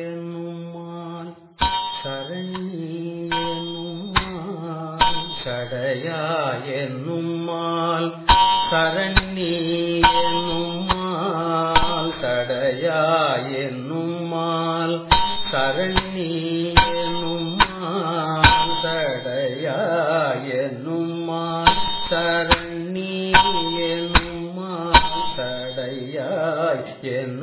சடையாயனுமாய் சரண்யனுமாய் சடையாயனுமால் சரண்யனுமால் சடையாயனுமால் சரண்யனுமால் சடையாயனுமால் சரண்யனுமால் சடையாய் என்னும்